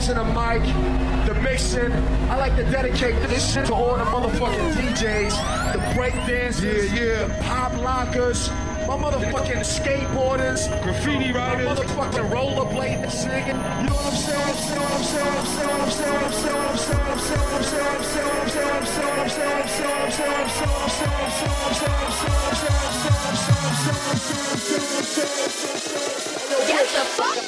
to the mic, the mixing. I like to dedicate this shit to all the motherfucking DJs, the breakdancers, yeah, yeah. the pop lockers, my motherfucking skateboarders, graffiti writers, my motherfucking rollerblading and singing. You know what I'm saying? I'm saying, I'm saying, I'm saying, I'm saying, I'm saying, I'm saying, I'm saying, I'm saying, I'm saying, I'm saying, I'm saying, I'm saying, I'm saying, I'm saying, I'm saying, I'm saying, I'm saying, I'm saying, Get the saying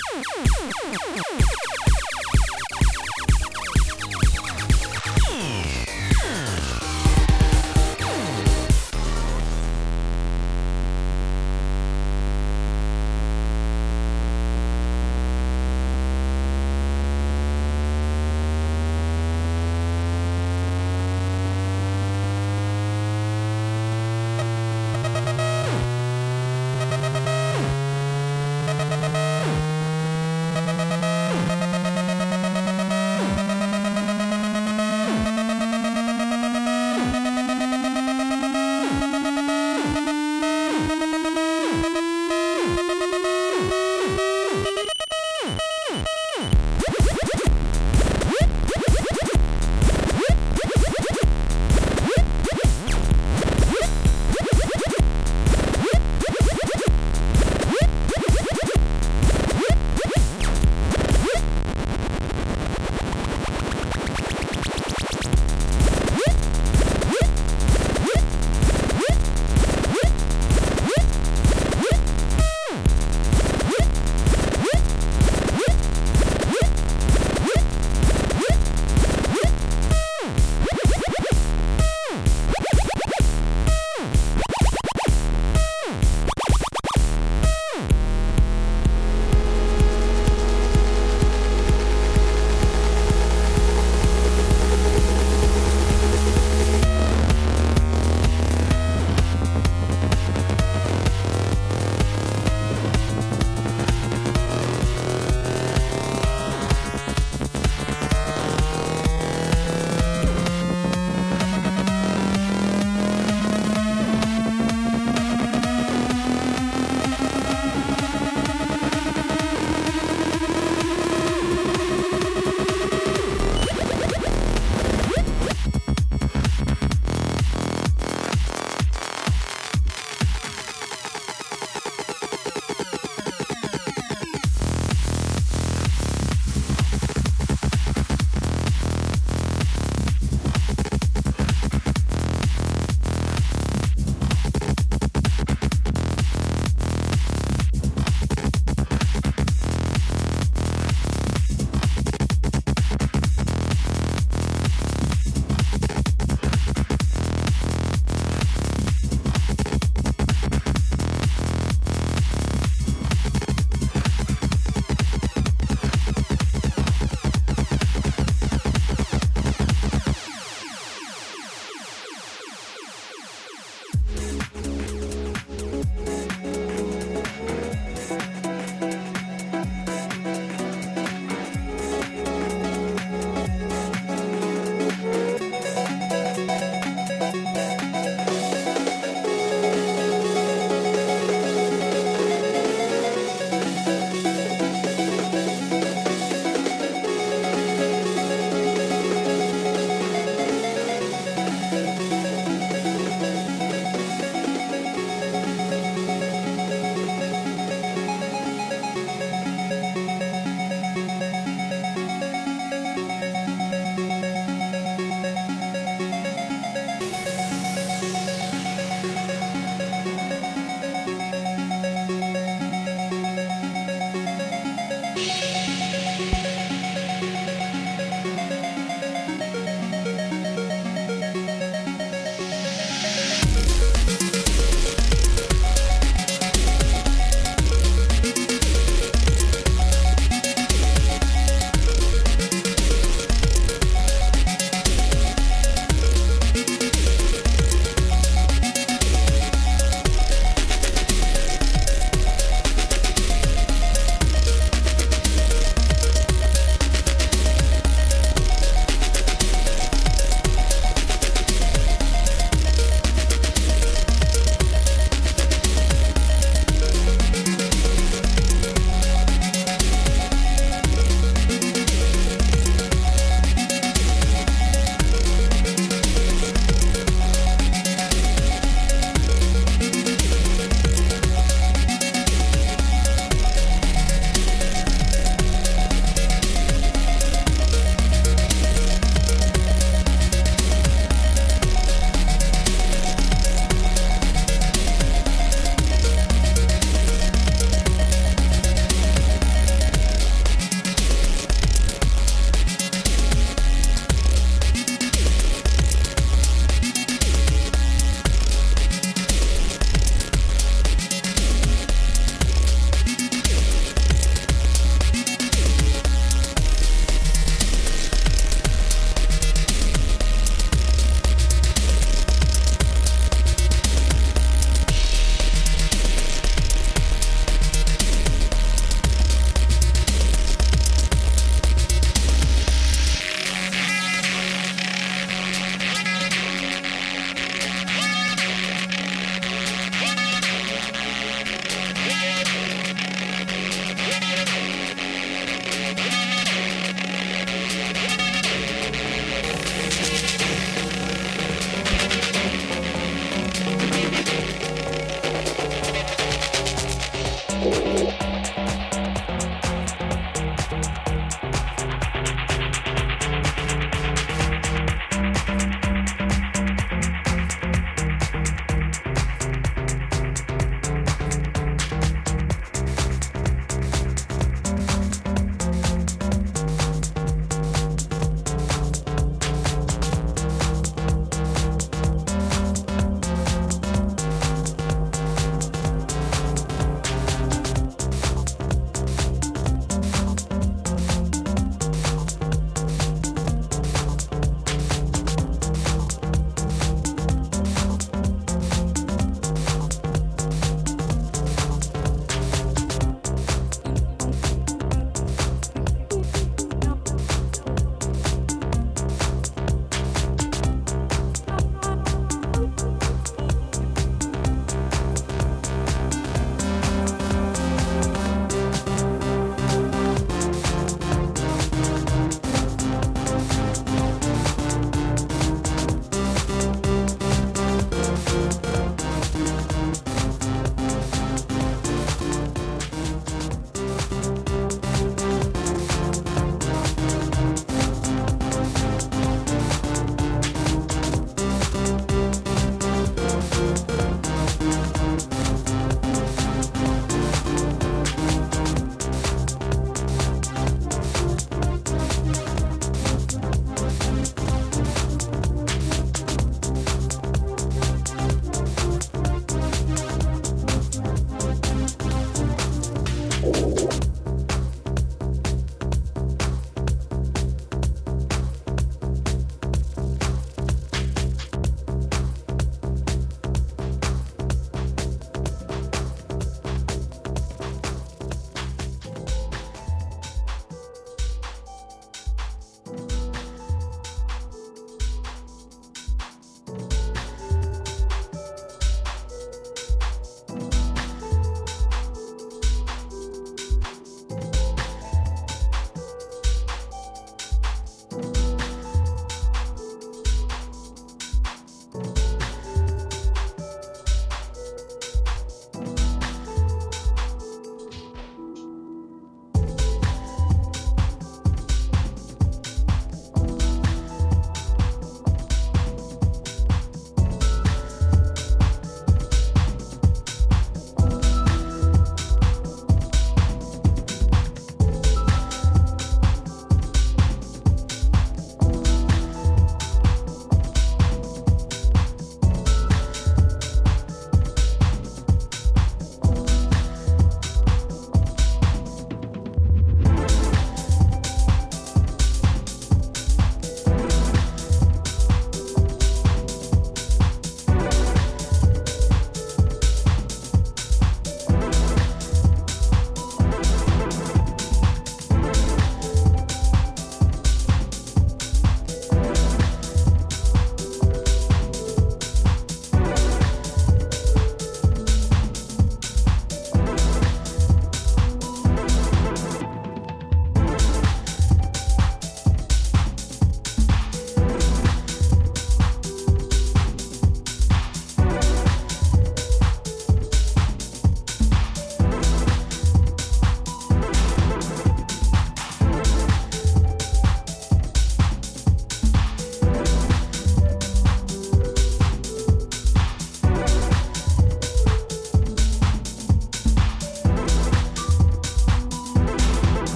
ハハハハ!